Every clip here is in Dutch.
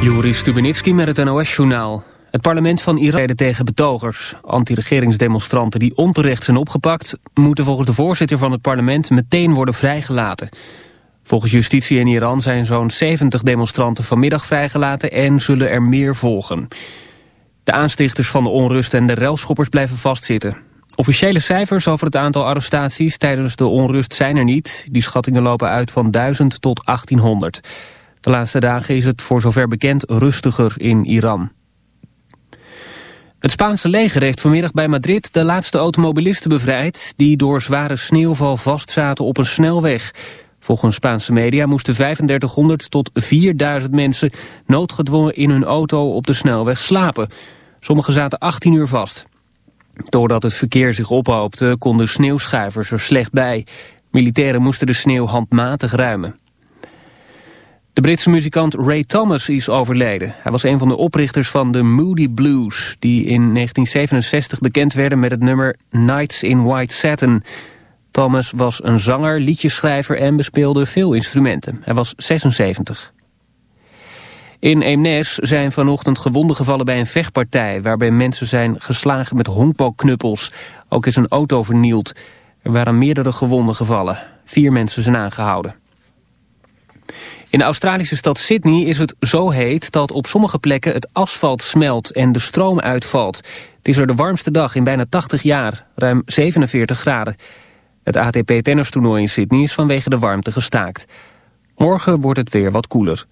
Joris Stubenitski met het NOS-journaal. Het parlement van Iran tegen betogers. Anti-regeringsdemonstranten die onterecht zijn opgepakt... moeten volgens de voorzitter van het parlement meteen worden vrijgelaten. Volgens justitie in Iran zijn zo'n 70 demonstranten vanmiddag vrijgelaten... en zullen er meer volgen. De aanstichters van de onrust en de relschoppers blijven vastzitten. Officiële cijfers over het aantal arrestaties tijdens de onrust zijn er niet. Die schattingen lopen uit van 1000 tot 1800. De laatste dagen is het voor zover bekend rustiger in Iran. Het Spaanse leger heeft vanmiddag bij Madrid de laatste automobilisten bevrijd... die door zware sneeuwval vastzaten op een snelweg. Volgens Spaanse media moesten 3500 tot 4000 mensen... noodgedwongen in hun auto op de snelweg slapen. Sommigen zaten 18 uur vast. Doordat het verkeer zich ophoopte, konden sneeuwschuivers er slecht bij. Militairen moesten de sneeuw handmatig ruimen. De Britse muzikant Ray Thomas is overleden. Hij was een van de oprichters van de Moody Blues... die in 1967 bekend werden met het nummer Nights in White Satin. Thomas was een zanger, liedjeschrijver en bespeelde veel instrumenten. Hij was 76. In Eemnes zijn vanochtend gewonden gevallen bij een vechtpartij... waarbij mensen zijn geslagen met honkbalknuppels. Ook is een auto vernield. Er waren meerdere gewonden gevallen. Vier mensen zijn aangehouden. In de Australische stad Sydney is het zo heet dat op sommige plekken het asfalt smelt en de stroom uitvalt. Het is er de warmste dag in bijna 80 jaar, ruim 47 graden. Het ATP tennistoernooi in Sydney is vanwege de warmte gestaakt. Morgen wordt het weer wat koeler.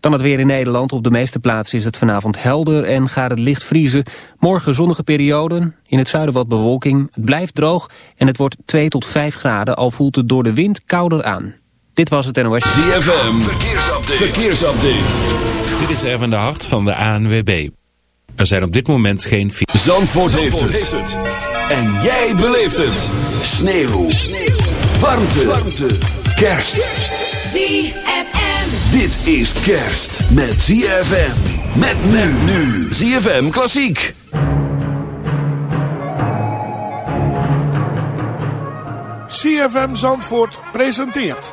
Dan het weer in Nederland. Op de meeste plaatsen is het vanavond helder en gaat het licht vriezen. Morgen zonnige perioden, in het zuiden wat bewolking. Het blijft droog en het wordt 2 tot 5 graden, al voelt het door de wind kouder aan. Dit was het NOS. ZFM, verkeersupdate. verkeersupdate. Dit is Erwin de Hart van de ANWB. Er zijn op dit moment geen... Zandvoort, heeft, het. En jij beleeft het. Sneeuw. Sneeuw. Warmte. Warmte. Kerst. ZFM. Dit is kerst met ZFM. Met men nu. ZFM Klassiek. CFM Zandvoort presenteert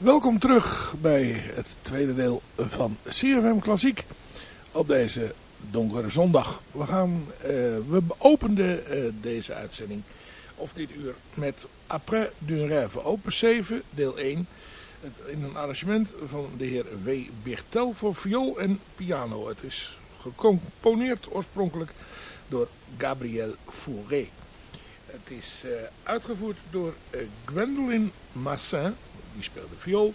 Welkom terug bij het tweede deel van CFM Klassiek op deze donkere zondag. We, gaan, uh, we openden uh, deze uitzending, of dit uur, met Après d'une rêve, opus 7, deel 1. Het, in een arrangement van de heer W. Birtel voor viool en piano. Het is gecomponeerd oorspronkelijk door Gabriel Fauré. Het is uh, uitgevoerd door Gwendoline Massin die speelde viool.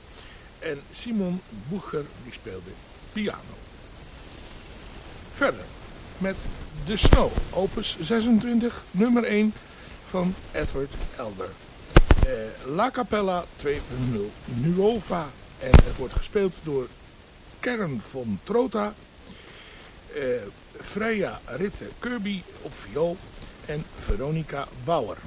En Simon Boeger, die speelde piano. Verder met The Snow, opus 26, nummer 1 van Edward Elder. Uh, La Capella 2.0 Nuova. En het wordt gespeeld door Kern von Trota, uh, Freya Ritte Kirby op viool en Veronica Bauer.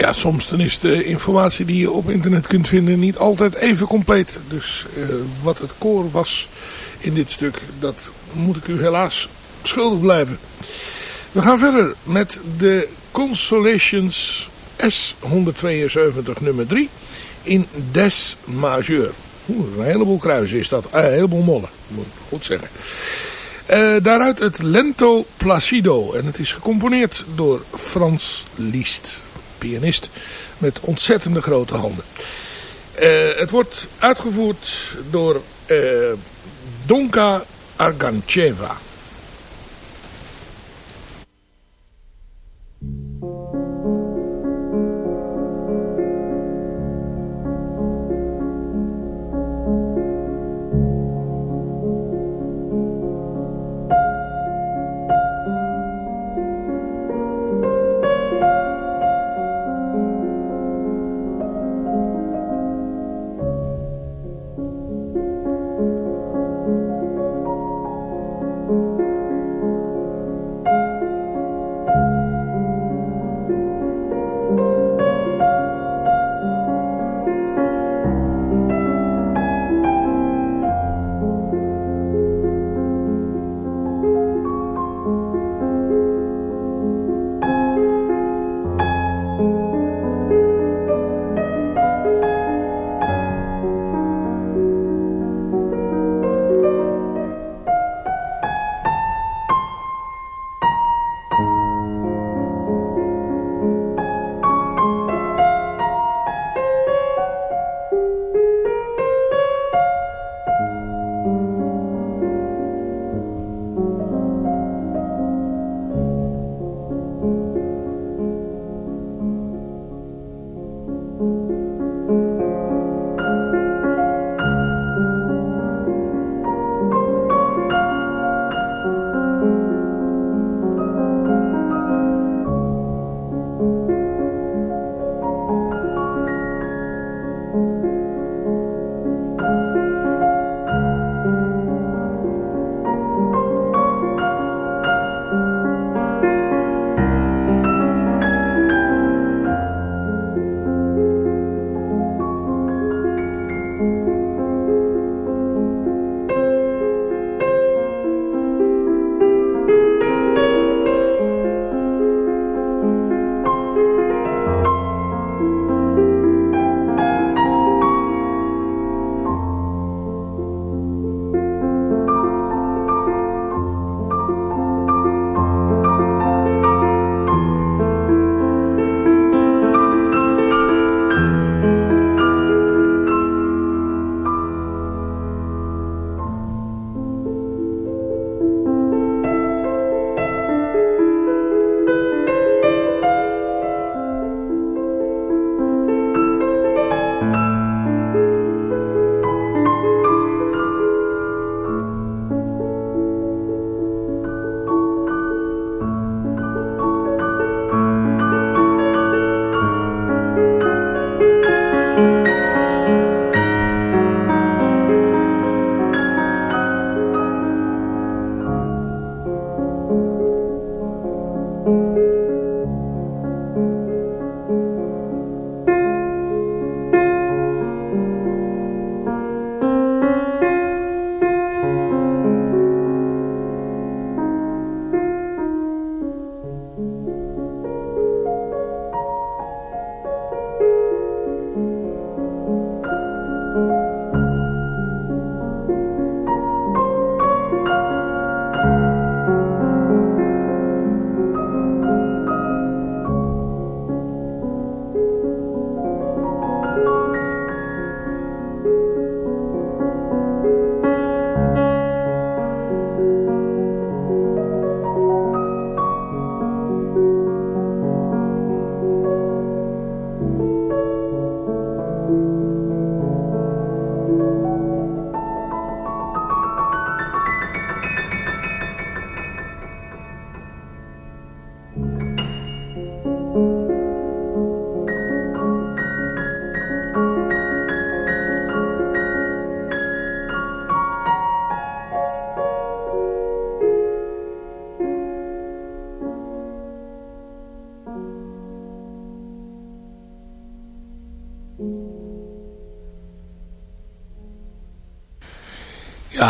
Ja, soms dan is de informatie die je op internet kunt vinden niet altijd even compleet. Dus uh, wat het koor was in dit stuk, dat moet ik u helaas schuldig blijven. We gaan verder met de Consolations S172 nummer 3 in Des Majeur. Een heleboel kruisen is dat. Uh, een heleboel mollen, moet ik goed zeggen. Uh, daaruit het Lento Placido. En het is gecomponeerd door Frans Liszt. Pianist met ontzettende grote handen. Uh, het wordt uitgevoerd door Donka Argancheva.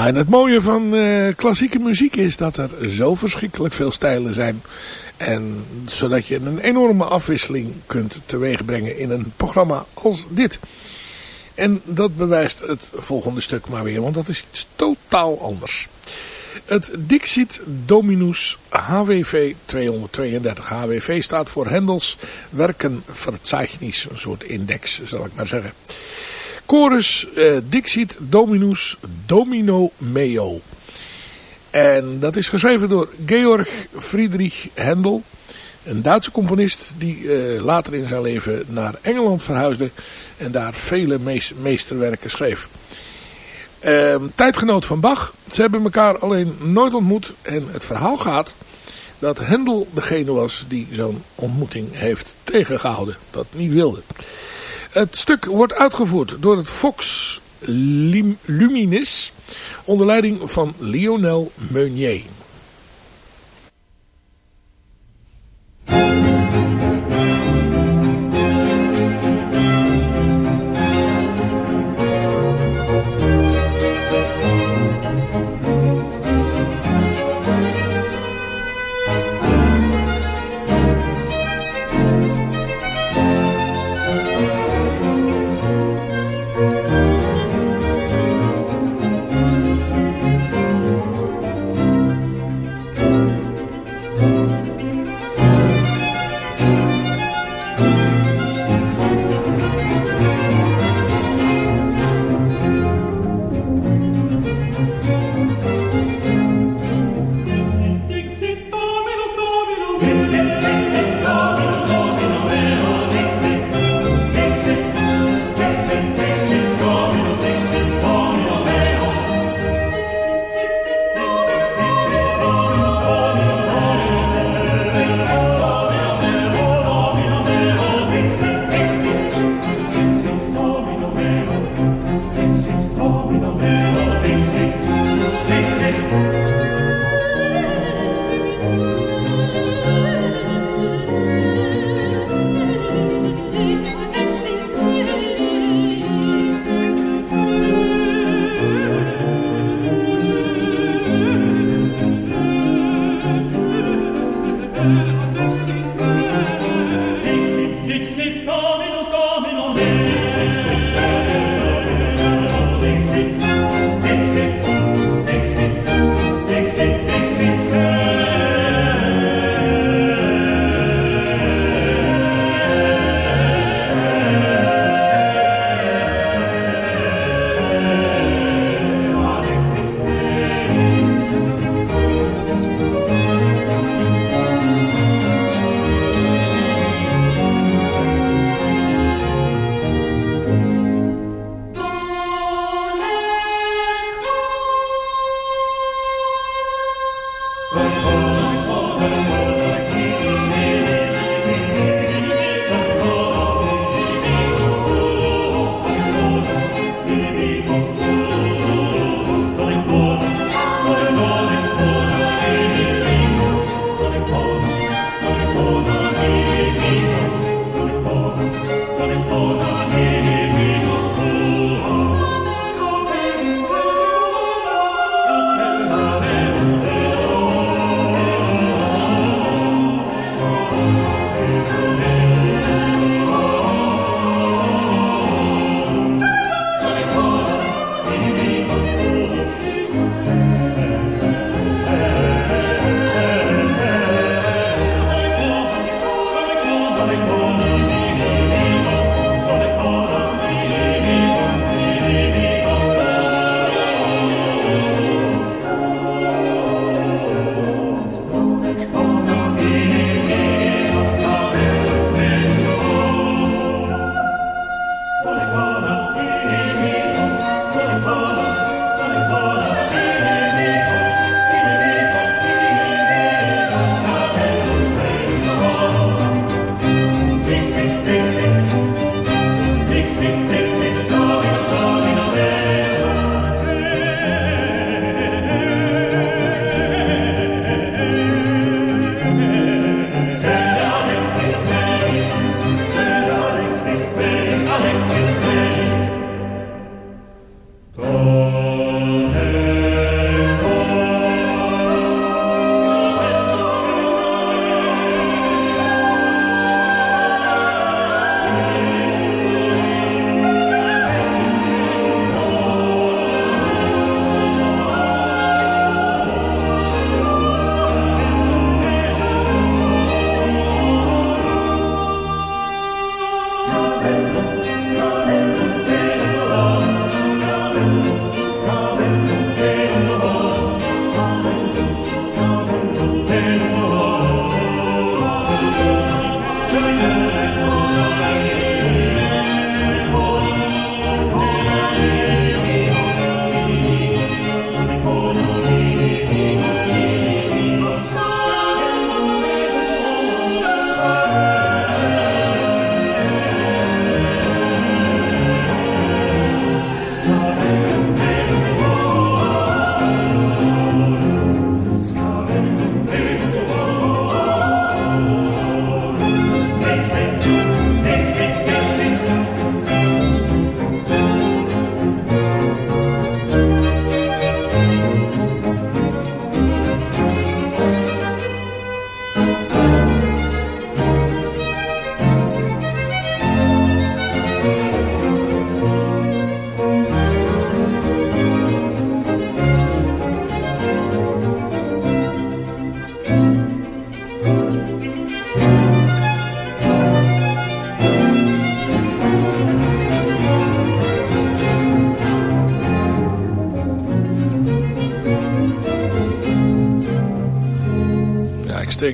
En het mooie van uh, klassieke muziek is dat er zo verschrikkelijk veel stijlen zijn. En zodat je een enorme afwisseling kunt teweegbrengen in een programma als dit. En dat bewijst het volgende stuk maar weer, want dat is iets totaal anders. Het Dixit Dominus HWV 232. HWV staat voor Hendels Werkenverzeichnis, een soort index zal ik maar zeggen. Chorus eh, Dixit Dominus Domino Meo. En dat is geschreven door Georg Friedrich Händel. Een Duitse componist die eh, later in zijn leven naar Engeland verhuisde. En daar vele meesterwerken schreef. Ehm, tijdgenoot van Bach. Ze hebben elkaar alleen nooit ontmoet. En het verhaal gaat dat Händel degene was die zo'n ontmoeting heeft tegengehouden. Dat niet wilde. Het stuk wordt uitgevoerd door het Fox Luminis onder leiding van Lionel Meunier. Thank you.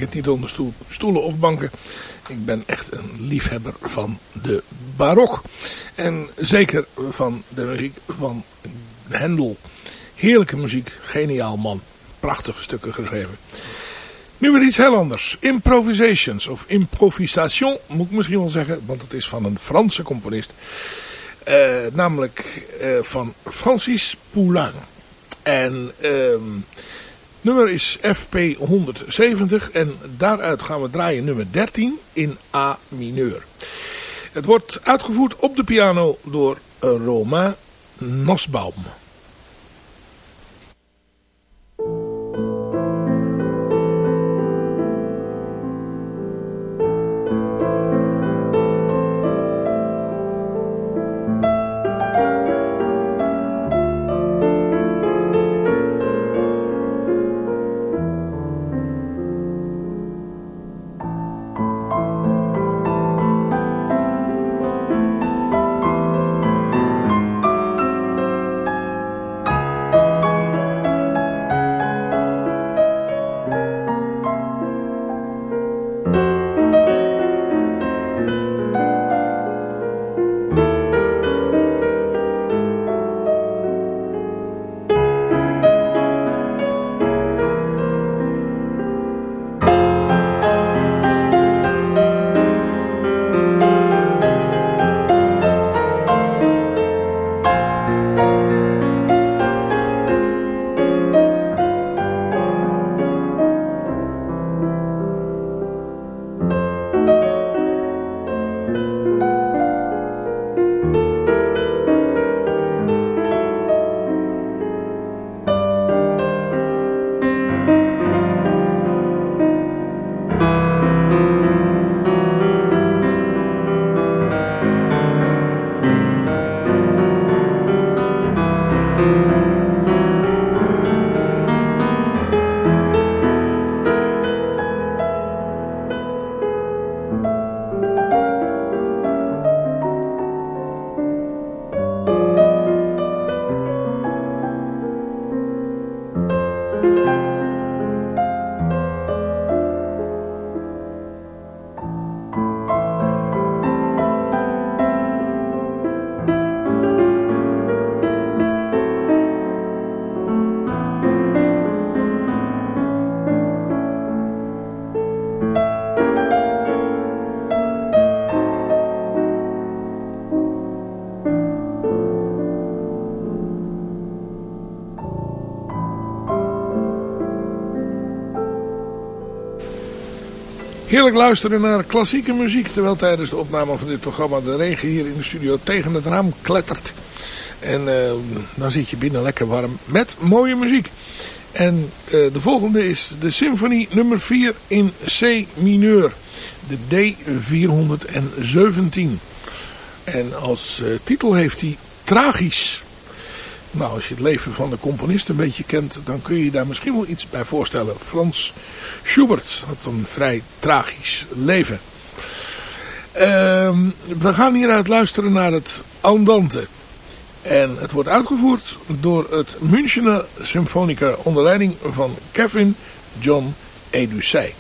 Uitstekend niet onder stoel, stoelen of banken. Ik ben echt een liefhebber van de barok. En zeker van de muziek van Hendel. Heerlijke muziek, geniaal man. Prachtige stukken geschreven. Nu weer iets heel anders. Improvisations of improvisation moet ik misschien wel zeggen. Want het is van een Franse componist. Uh, namelijk uh, van Francis Poulain. En uh, nummer is FP 170 en daaruit gaan we draaien nummer 13 in A mineur. Het wordt uitgevoerd op de piano door Romain Nosbaum. Heerlijk luisteren naar klassieke muziek. Terwijl tijdens de opname van dit programma de regen hier in de studio tegen het raam klettert. En uh, dan zit je binnen lekker warm met mooie muziek. En uh, de volgende is de symfonie nummer 4 in C mineur. De D417. En als uh, titel heeft hij Tragisch. Nou, als je het leven van de componist een beetje kent, dan kun je je daar misschien wel iets bij voorstellen. Frans Schubert had een vrij tragisch leven. Uh, we gaan hieruit luisteren naar het Andante. En het wordt uitgevoerd door het Münchener Symfonica onder leiding van Kevin John Edusei.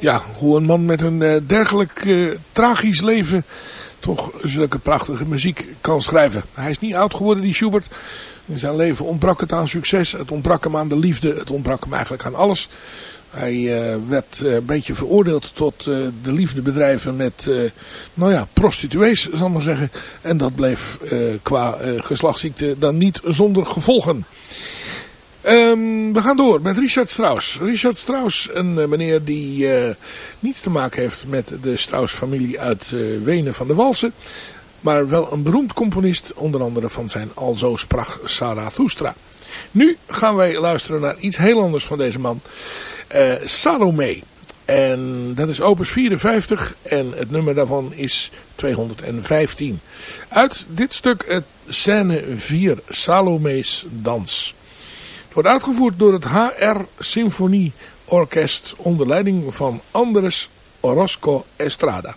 Ja, hoe een man met een uh, dergelijk uh, tragisch leven toch zulke prachtige muziek kan schrijven. Hij is niet oud geworden, die Schubert. In zijn leven ontbrak het aan succes, het ontbrak hem aan de liefde, het ontbrak hem eigenlijk aan alles. Hij uh, werd een beetje veroordeeld tot uh, de liefdebedrijven met, nou ja, prostituees, zal ik maar zeggen. En dat bleef qua geslachtsziekte dan niet zonder gevolgen. Um, we gaan door met Richard Strauss. Richard Strauss, een meneer die niets te maken heeft met de Strauss-familie uit Wenen van de Walsen. Maar wel een beroemd componist, onder andere van zijn Alzo sprach Zarathustra. Nu gaan wij luisteren naar iets heel anders van deze man. Salome. En dat is opus 54 en het nummer daarvan is 215. Uit dit stuk scène 4 Salome's Dans. Wordt uitgevoerd door het HR Symfonie Orkest onder leiding van Andres Orozco Estrada.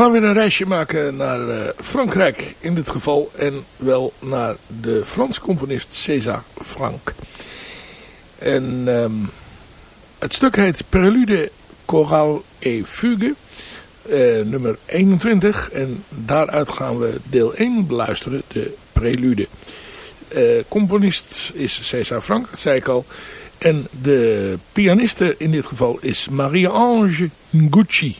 Gaan weer een reisje maken naar uh, Frankrijk in dit geval. En wel naar de Frans componist César Franck. En um, het stuk heet Prelude Chorale et Fugue. Uh, nummer 21. En daaruit gaan we deel 1 beluisteren. De Prelude. Uh, componist is César Franck, dat zei ik al. En de pianiste in dit geval is Marie-Ange Gucci.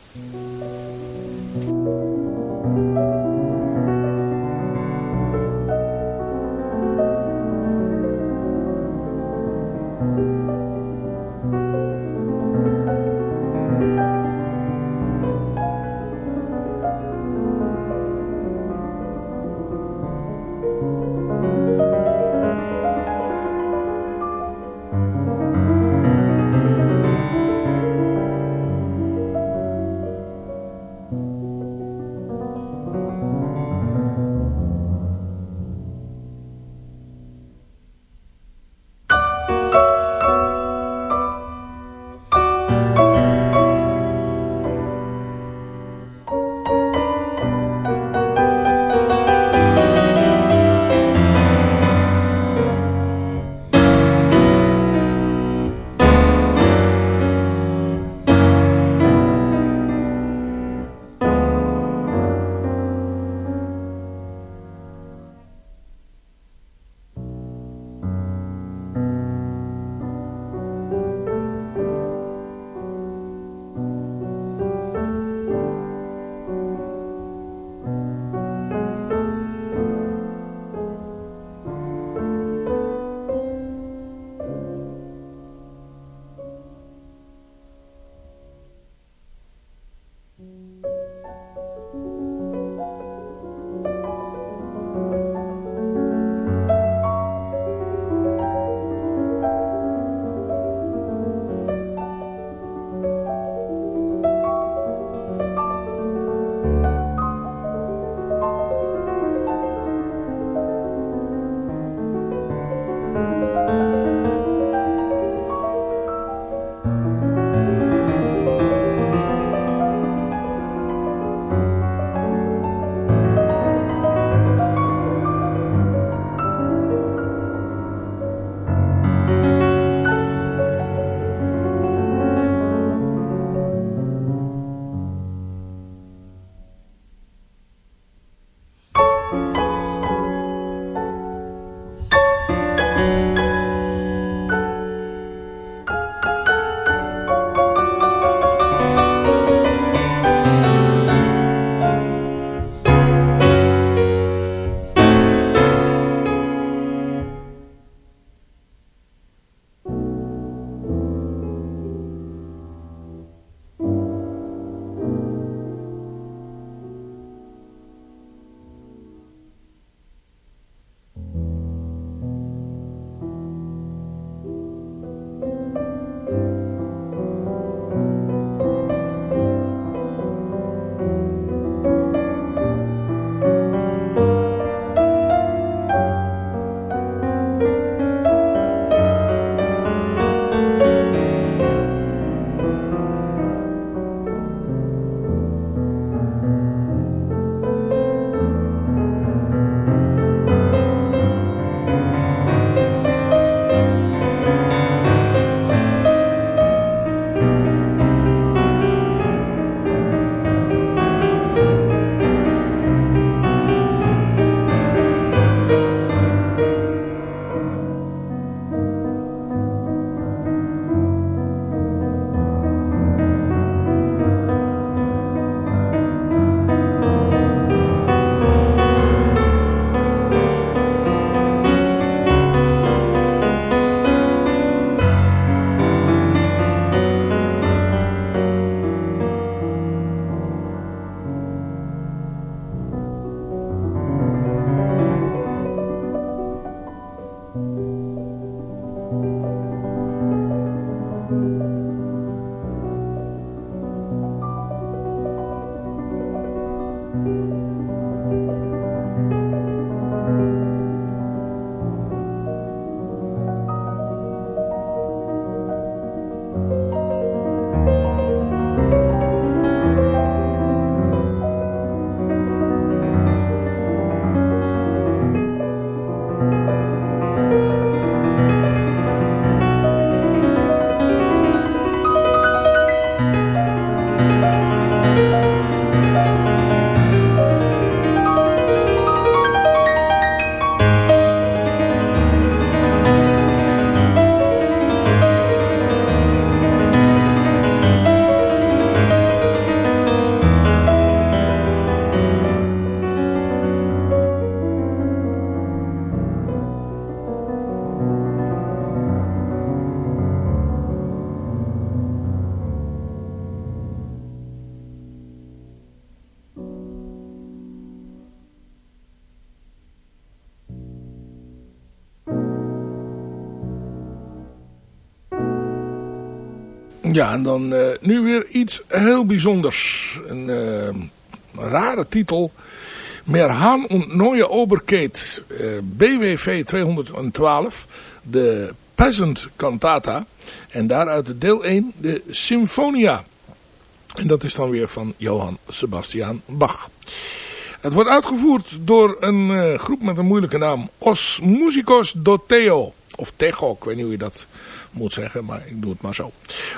En dan uh, nu weer iets heel bijzonders. Een uh, rare titel. Merhan und Neue Oberkeet, uh, BWV 212, de Peasant Cantata. En daaruit de deel 1, de Symphonia. En dat is dan weer van Johann Sebastian Bach. Het wordt uitgevoerd door een groep met een moeilijke naam. Os Musicos do Teo. Of Tejo, ik weet niet hoe je dat moet zeggen, maar ik doe het maar zo.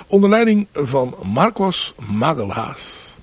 Onder leiding van Marcos Magelhaas.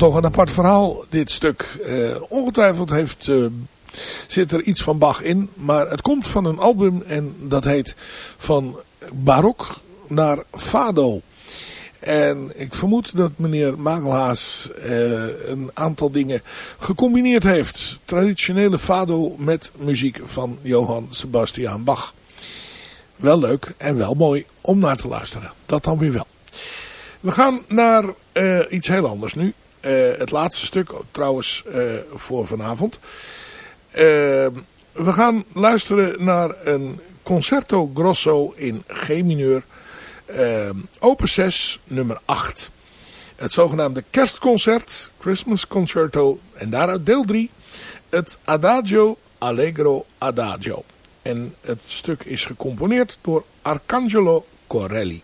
Toch een apart verhaal, dit stuk. Uh, ongetwijfeld heeft, uh, zit er iets van Bach in. Maar het komt van een album en dat heet Van Barok naar Fado. En ik vermoed dat meneer Magelhaas uh, een aantal dingen gecombineerd heeft. Traditionele fado met muziek van Johann Sebastian Bach. Wel leuk en wel mooi om naar te luisteren. Dat dan weer wel. We gaan naar iets heel anders nu. Uh, het laatste stuk trouwens uh, voor vanavond. Uh, we gaan luisteren naar een Concerto Grosso in G mineur. open 6, nummer 8. Het zogenaamde kerstconcert, Christmas Concerto. En daaruit deel 3, het Adagio Allegro Adagio. En het stuk is gecomponeerd door Arcangelo Corelli.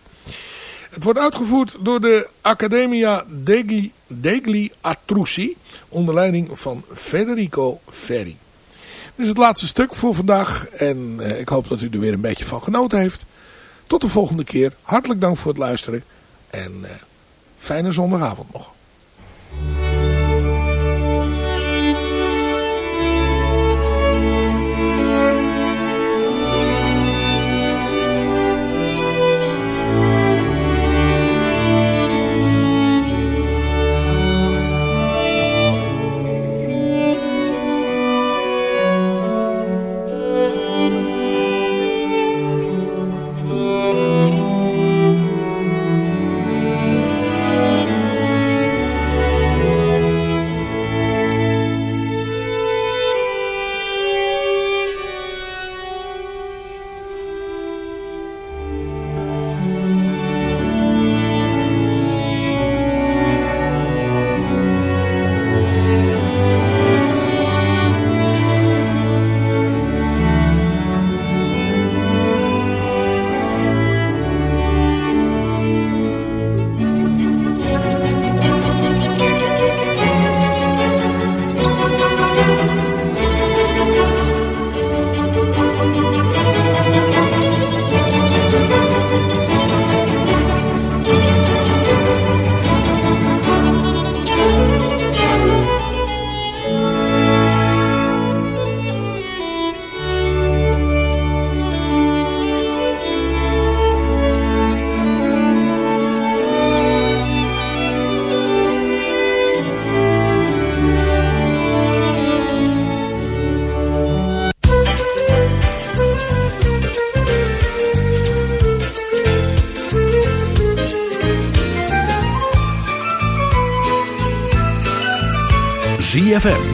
Het wordt uitgevoerd door de Accademia degli, degli onder leiding van Federico Ferri. Dit is het laatste stuk voor vandaag en eh, ik hoop dat u er weer een beetje van genoten heeft. Tot de volgende keer. Hartelijk dank voor het luisteren en eh, fijne zondagavond nog.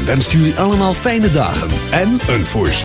Wenst jullie allemaal fijne dagen en een voorstel.